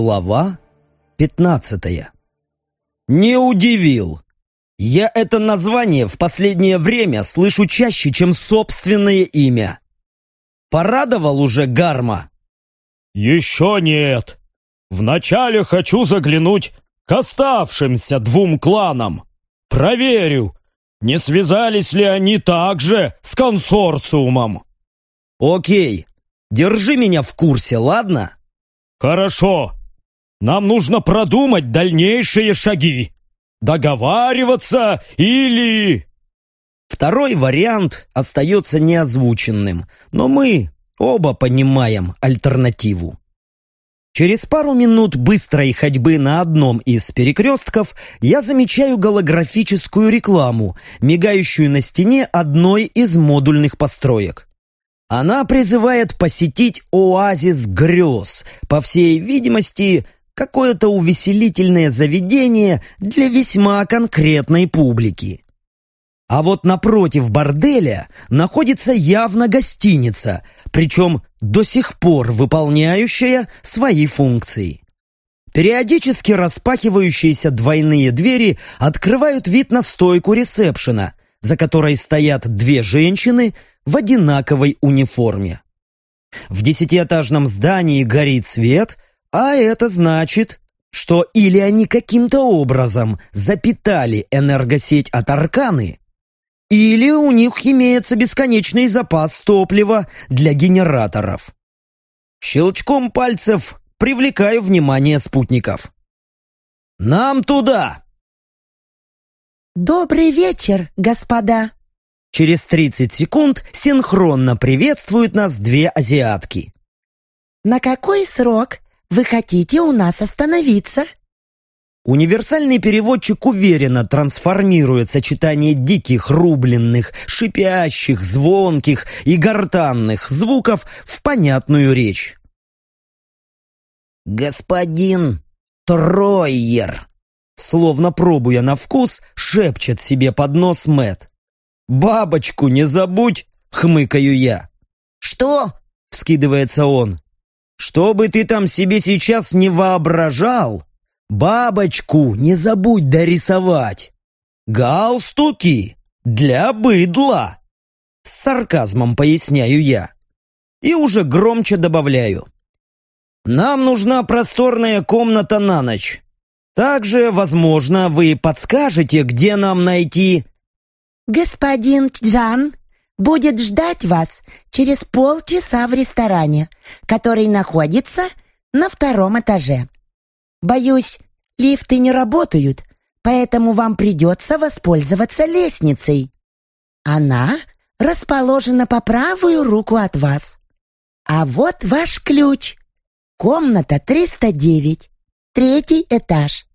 Глава пятнадцатая Не удивил. Я это название в последнее время слышу чаще, чем собственное имя. Порадовал уже Гарма? Еще нет. Вначале хочу заглянуть к оставшимся двум кланам. Проверю, не связались ли они также с консорциумом. Окей, держи меня в курсе, ладно? Хорошо. Нам нужно продумать дальнейшие шаги. Договариваться или... Второй вариант остается неозвученным, но мы оба понимаем альтернативу. Через пару минут быстрой ходьбы на одном из перекрестков я замечаю голографическую рекламу, мигающую на стене одной из модульных построек. Она призывает посетить оазис грез, по всей видимости, какое-то увеселительное заведение для весьма конкретной публики. А вот напротив борделя находится явно гостиница, причем до сих пор выполняющая свои функции. Периодически распахивающиеся двойные двери открывают вид на стойку ресепшена, за которой стоят две женщины в одинаковой униформе. В десятиэтажном здании горит свет, а это значит, что или они каким-то образом запитали энергосеть от Арканы, или у них имеется бесконечный запас топлива для генераторов. Щелчком пальцев привлекаю внимание спутников. «Нам туда!» «Добрый вечер, господа!» Через 30 секунд синхронно приветствуют нас две азиатки. «На какой срок вы хотите у нас остановиться?» Универсальный переводчик уверенно трансформирует сочетание диких, рубленных, шипящих, звонких и гортанных звуков в понятную речь. «Господин Тройер!» Словно пробуя на вкус, шепчет себе под нос Мэт. «Бабочку не забудь!» — хмыкаю я. «Что?» — вскидывается он. Что бы ты там себе сейчас не воображал, бабочку не забудь дорисовать. Галстуки для быдла. С сарказмом поясняю я. И уже громче добавляю. Нам нужна просторная комната на ночь. Также, возможно, вы подскажете, где нам найти... «Господин Джан будет ждать вас через полчаса в ресторане, который находится на втором этаже. Боюсь, лифты не работают, поэтому вам придется воспользоваться лестницей. Она расположена по правую руку от вас. А вот ваш ключ. Комната 309, третий этаж.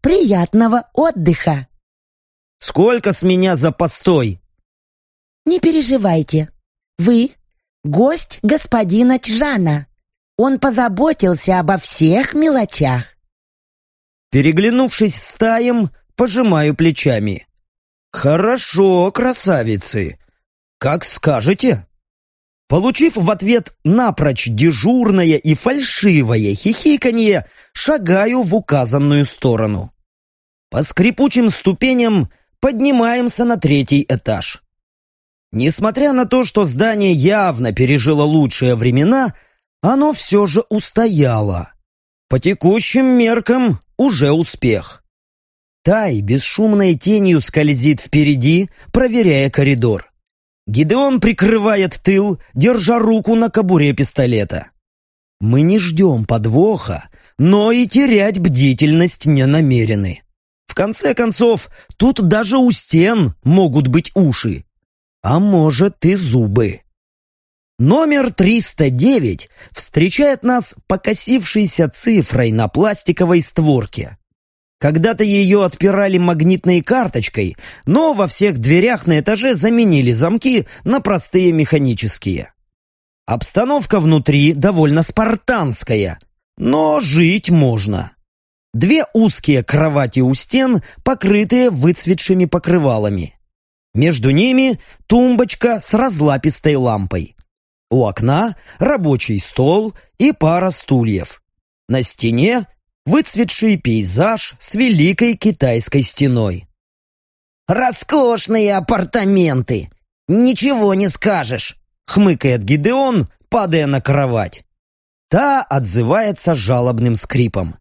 Приятного отдыха! Сколько с меня за постой? Не переживайте. Вы — гость господина Чжана. Он позаботился обо всех мелочах. Переглянувшись с таем, пожимаю плечами. «Хорошо, красавицы. Как скажете». Получив в ответ напрочь дежурное и фальшивое хихиканье, шагаю в указанную сторону. По скрипучим ступеням поднимаемся на третий этаж. Несмотря на то, что здание явно пережило лучшие времена, оно все же устояло. По текущим меркам уже успех. Тай бесшумной тенью скользит впереди, проверяя коридор. Гидеон прикрывает тыл, держа руку на кобуре пистолета. Мы не ждем подвоха, но и терять бдительность не намерены. В конце концов, тут даже у стен могут быть уши а может и зубы. Номер 309 встречает нас покосившейся цифрой на пластиковой створке. Когда-то ее отпирали магнитной карточкой, но во всех дверях на этаже заменили замки на простые механические. Обстановка внутри довольно спартанская, но жить можно. Две узкие кровати у стен, покрытые выцветшими покрывалами. Между ними тумбочка с разлапистой лампой. У окна рабочий стол и пара стульев. На стене выцветший пейзаж с великой китайской стеной. «Роскошные апартаменты! Ничего не скажешь!» — хмыкает Гидеон, падая на кровать. Та отзывается жалобным скрипом.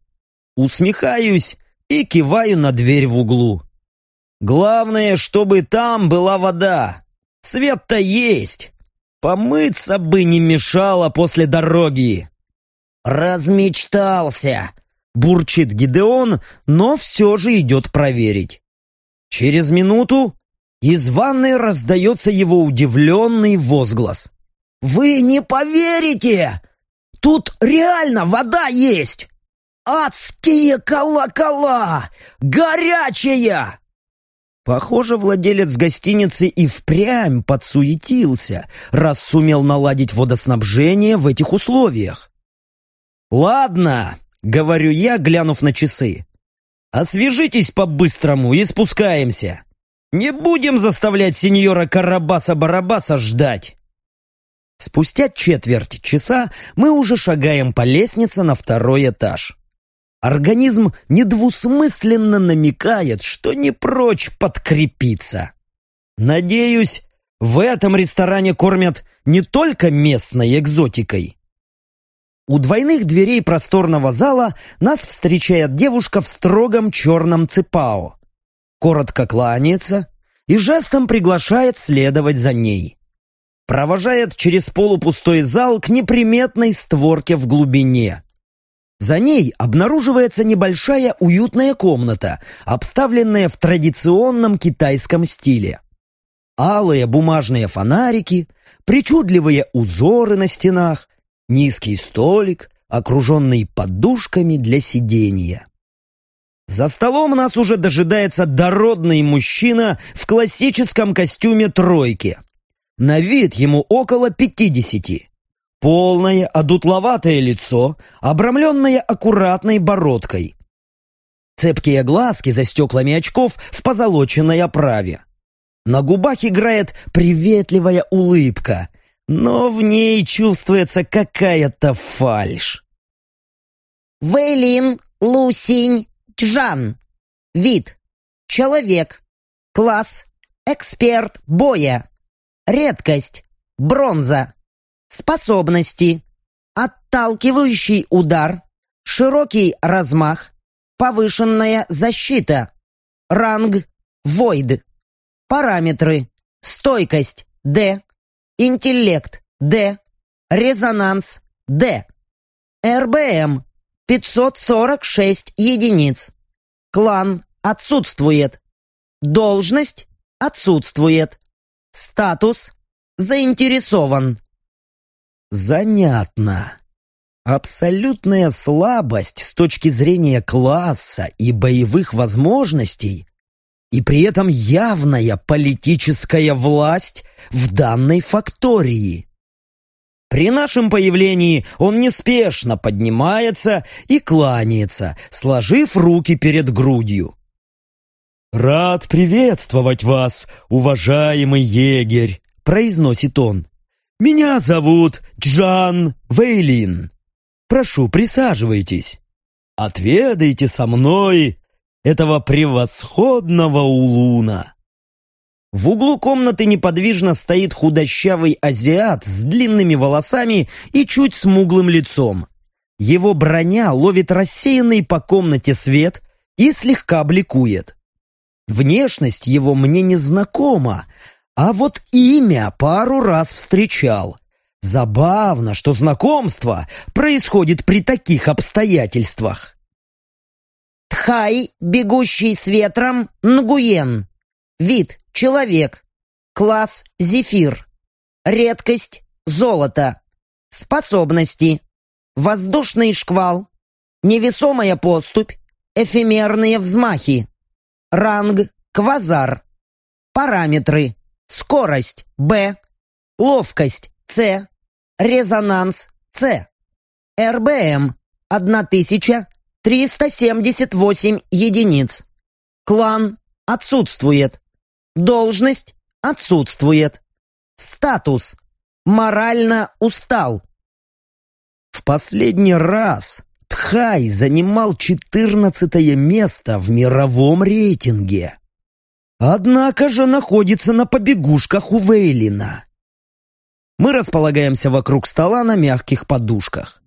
Усмехаюсь и киваю на дверь в углу. Главное, чтобы там была вода. Свет-то есть. Помыться бы не мешало после дороги. «Размечтался!» — бурчит Гидеон, но все же идет проверить. Через минуту из ванной раздается его удивленный возглас. «Вы не поверите! Тут реально вода есть! Адские колокола! Горячая!» Похоже, владелец гостиницы и впрямь подсуетился, раз сумел наладить водоснабжение в этих условиях. «Ладно», — говорю я, глянув на часы. «Освежитесь по-быстрому и спускаемся. Не будем заставлять сеньора Карабаса-Барабаса ждать». Спустя четверть часа мы уже шагаем по лестнице на второй этаж. Организм недвусмысленно намекает, что не прочь подкрепиться. Надеюсь, в этом ресторане кормят не только местной экзотикой. У двойных дверей просторного зала нас встречает девушка в строгом черном цепао. Коротко кланяется и жестом приглашает следовать за ней провожает через полупустой зал к неприметной створке в глубине. За ней обнаруживается небольшая уютная комната, обставленная в традиционном китайском стиле. Алые бумажные фонарики, причудливые узоры на стенах, низкий столик, окруженный подушками для сидения. За столом нас уже дожидается дородный мужчина в классическом костюме тройки. На вид ему около пятидесяти. Полное, одутловатое лицо, обрамленное аккуратной бородкой. Цепкие глазки за стеклами очков в позолоченной оправе. На губах играет приветливая улыбка, но в ней чувствуется какая-то фальшь. Вейлин Лусинь Чжан. Вид. Человек. Класс. Эксперт боя. Редкость. Бронза. Способности. Отталкивающий удар. Широкий размах. Повышенная защита. Ранг. Войд. Параметры. Стойкость. Д. Интеллект. Д. Резонанс. Д. РБМ. 546 единиц. Клан отсутствует. Должность отсутствует. Статус заинтересован. Занятно. Абсолютная слабость с точки зрения класса и боевых возможностей и при этом явная политическая власть в данной фактории. При нашем появлении он неспешно поднимается и кланяется, сложив руки перед грудью. «Рад приветствовать вас, уважаемый егерь», — произносит он. «Меня зовут Джан Вейлин. Прошу, присаживайтесь. Отведайте со мной этого превосходного улуна». В углу комнаты неподвижно стоит худощавый азиат с длинными волосами и чуть смуглым лицом. Его броня ловит рассеянный по комнате свет и слегка бликует. Внешность его мне не знакома, а вот имя пару раз встречал. Забавно, что знакомство происходит при таких обстоятельствах. Тхай, бегущий с ветром, Нгуен. Вид – человек. Класс – зефир. Редкость – золото. Способности – воздушный шквал, невесомая поступь, эфемерные взмахи. Ранг – квазар. Параметры. Скорость – Б. Ловкость – С. Резонанс – С. РБМ – 1378 единиц. Клан – отсутствует. Должность – отсутствует. Статус – морально устал. В последний раз Тхай занимал 14 место в мировом рейтинге. Однако же находится на побегушках у Вейлина. Мы располагаемся вокруг стола на мягких подушках.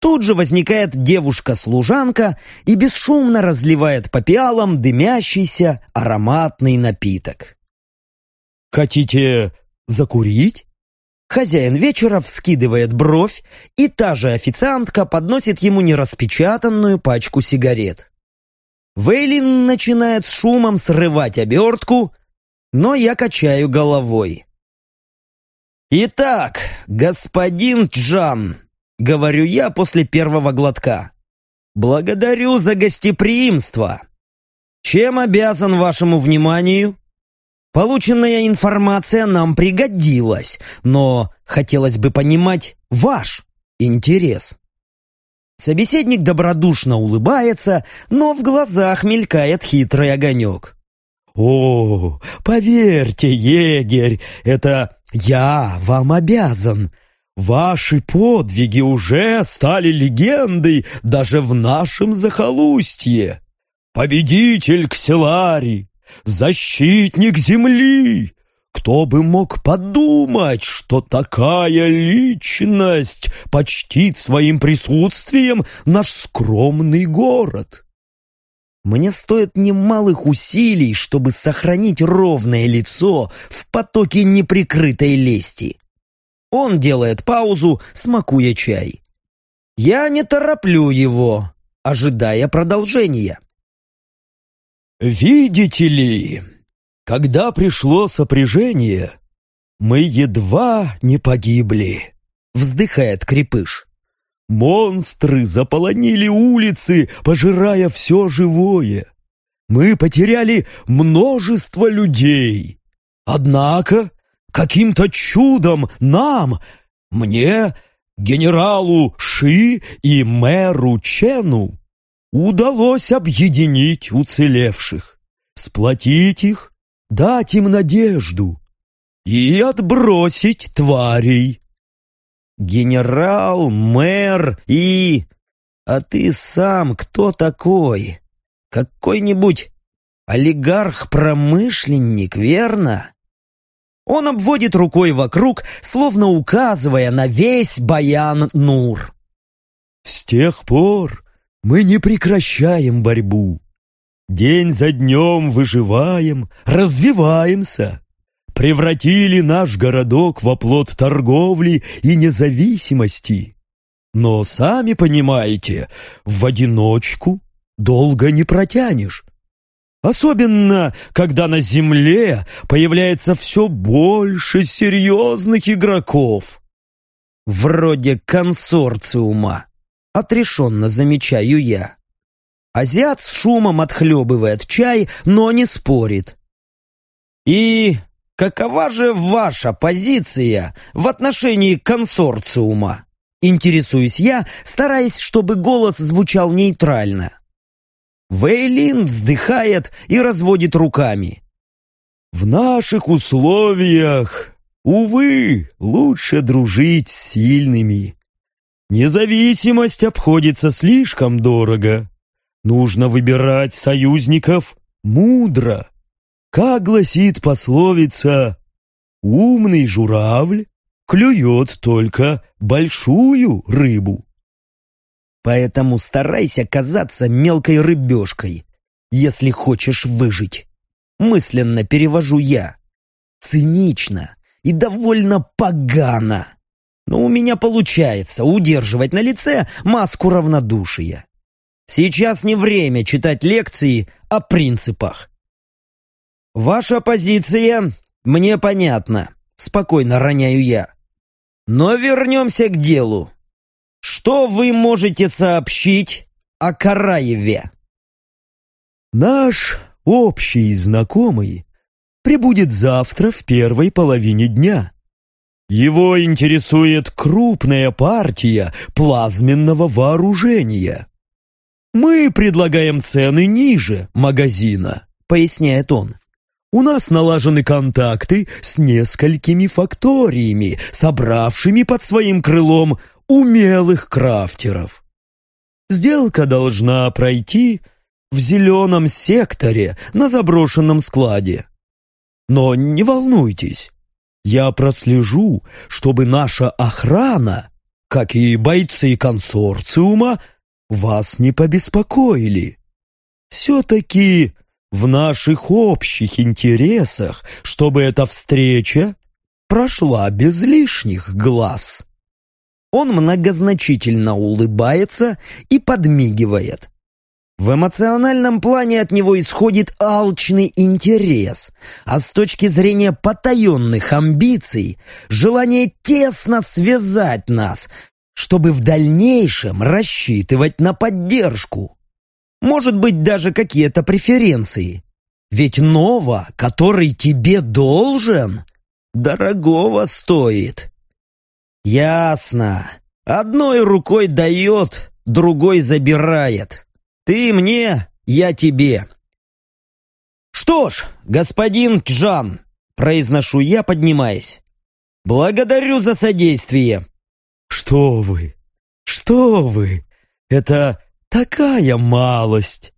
Тут же возникает девушка-служанка и бесшумно разливает по пиалам дымящийся ароматный напиток. «Хотите закурить?» Хозяин вечера вскидывает бровь, и та же официантка подносит ему нераспечатанную пачку сигарет. Вейлин начинает с шумом срывать обертку, но я качаю головой. «Итак, господин Джан», — говорю я после первого глотка, — «благодарю за гостеприимство. Чем обязан вашему вниманию?» Полученная информация нам пригодилась, но хотелось бы понимать ваш интерес. Собеседник добродушно улыбается, но в глазах мелькает хитрый огонек. «О, поверьте, егерь, это я вам обязан. Ваши подвиги уже стали легендой даже в нашем захолустье. Победитель Кселари, защитник земли. Кто бы мог подумать, что такая личность почтит своим присутствием наш скромный город? Мне стоит немалых усилий, чтобы сохранить ровное лицо в потоке неприкрытой лести. Он делает паузу, смакуя чай. Я не тороплю его, ожидая продолжения. «Видите ли, когда пришло сопряжение, мы едва не погибли», — вздыхает Крепыш. «Монстры заполонили улицы, пожирая все живое. Мы потеряли множество людей. Однако, каким-то чудом нам, мне, генералу Ши и мэру Чену, удалось объединить уцелевших, сплотить их, дать им надежду и отбросить тварей. Генерал, мэр и... А ты сам кто такой? Какой-нибудь олигарх-промышленник, верно? Он обводит рукой вокруг, словно указывая на весь Баян-Нур. С тех пор, мы не прекращаем борьбу. День за днем выживаем, развиваемся. Превратили наш городок в оплот торговли и независимости. Но, сами понимаете, в одиночку долго не протянешь. Особенно, когда на земле появляется все больше серьезных игроков. Вроде консорциума отрешенно замечаю я. Азиат с шумом отхлебывает чай, но не спорит. И какова же ваша позиция в отношении консорциума? Интересуюсь я, стараясь, чтобы голос звучал нейтрально. Вейлин вздыхает и разводит руками. В наших условиях, увы, лучше дружить с сильными. Независимость обходится слишком дорого. Нужно выбирать союзников мудро. Как гласит пословица, умный журавль клюет только большую рыбу. Поэтому старайся казаться мелкой рыбешкой, если хочешь выжить. Мысленно перевожу я. Цинично и довольно погано но у меня получается удерживать на лице маску равнодушия. Сейчас не время читать лекции о принципах. Ваша позиция мне понятна, спокойно роняю я. Но вернемся к делу. Что вы можете сообщить о Караеве? Наш общий знакомый прибудет завтра в первой половине дня. Его интересует крупная партия плазменного вооружения. Мы предлагаем цены ниже магазина, поясняет он. У нас налажены контакты с несколькими факториями, собравшими под своим крылом умелых крафтеров. Сделка должна пройти в зеленом секторе на заброшенном складе. Но не волнуйтесь, я прослежу, чтобы наша охрана, как и бойцы консорциума, вас не побеспокоили. Все-таки в наших общих интересах, чтобы эта встреча прошла без лишних глаз. Он многозначительно улыбается и подмигивает. В эмоциональном плане от него исходит алчный интерес, а с точки зрения потаенных амбиций – желание тесно связать нас, чтобы в дальнейшем рассчитывать на поддержку. Может быть, даже какие-то преференции. Ведь Нова, который тебе должен, дорогого стоит. Ясно. Одной рукой дает, другой забирает. Ты мне, я тебе. Что ж, господин Джан, произношу я, поднимаясь. Благодарю за содействие. Что вы? Что вы? Это такая малость.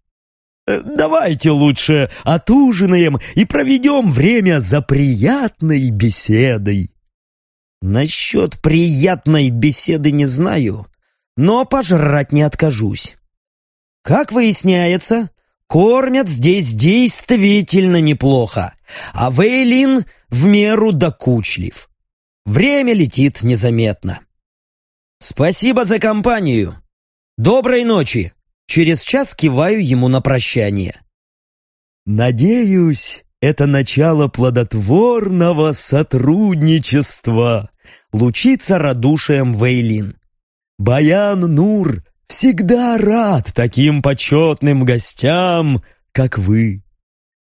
Э, давайте лучше отужинаем и проведем время за приятной беседой. Насчет приятной беседы не знаю, но пожрать не откажусь. Как выясняется, кормят здесь действительно неплохо, а Вейлин в меру докучлив. Время летит незаметно. Спасибо за компанию. Доброй ночи. Через час киваю ему на прощание. Надеюсь, это начало плодотворного сотрудничества. Лучится радушием Вейлин. Баян Нур всегда рад таким почетным гостям, как вы.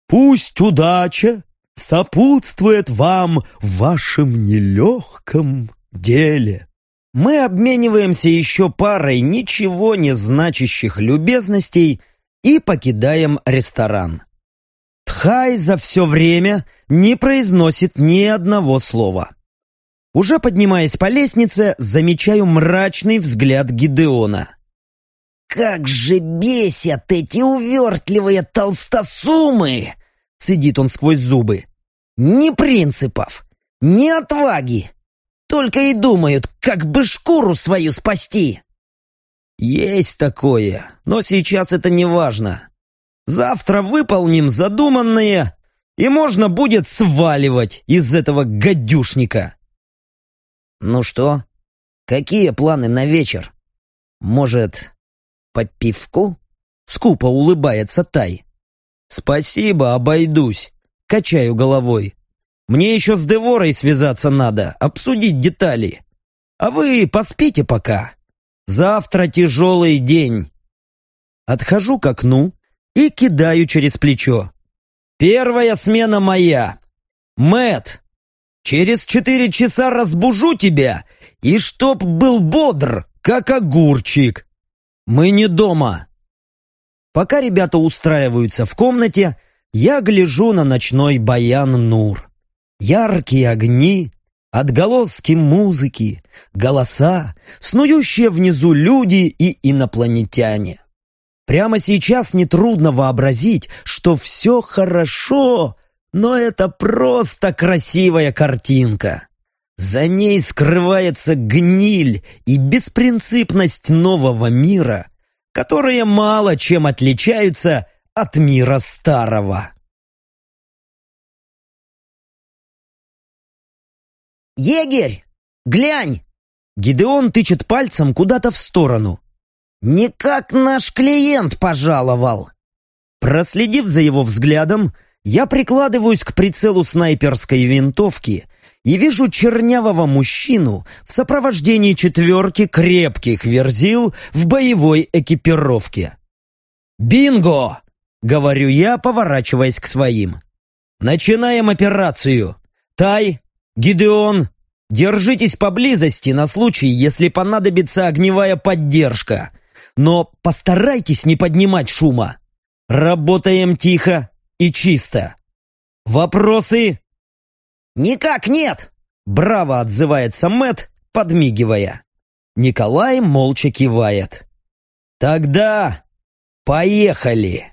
Пусть удача сопутствует вам в вашем нелегком деле. Мы обмениваемся еще парой ничего не значащих любезностей и покидаем ресторан. Тхай за все время не произносит ни одного слова. Уже поднимаясь по лестнице, замечаю мрачный взгляд Гидеона. «Как же бесят эти увертливые толстосумы!» Цедит он сквозь зубы. «Ни принципов, ни отваги. Только и думают, как бы шкуру свою спасти». «Есть такое, но сейчас это не важно. Завтра выполним задуманное, и можно будет сваливать из этого гадюшника». «Ну что, какие планы на вечер? Может, по пивку?» Скупо улыбается Тай. «Спасибо, обойдусь». Качаю головой. «Мне еще с Деворой связаться надо, обсудить детали. А вы поспите пока. Завтра тяжелый день». Отхожу к окну и кидаю через плечо. «Первая смена моя. Мэт, через четыре часа разбужу тебя, и чтоб был бодр, как огурчик». Мы не дома. Пока ребята устраиваются в комнате, я гляжу на ночной баян Нур. Яркие огни, отголоски музыки, голоса, снующие внизу люди и инопланетяне. Прямо сейчас нетрудно вообразить, что все хорошо, но это просто красивая картинка. За ней скрывается гниль и беспринципность нового мира, которые мало чем отличаются от мира старого. «Егерь, глянь!» Гидеон тычет пальцем куда-то в сторону. «Не как наш клиент пожаловал!» Проследив за его взглядом, я прикладываюсь к прицелу снайперской винтовки и вижу чернявого мужчину в сопровождении четверки крепких верзил в боевой экипировке. «Бинго!» — говорю я, поворачиваясь к своим. «Начинаем операцию. Тай, Гидеон, держитесь поблизости на случай, если понадобится огневая поддержка. Но постарайтесь не поднимать шума. Работаем тихо и чисто. Вопросы?» «Никак нет!» — браво отзывается Мэт, подмигивая. Николай молча кивает. Тогда поехали.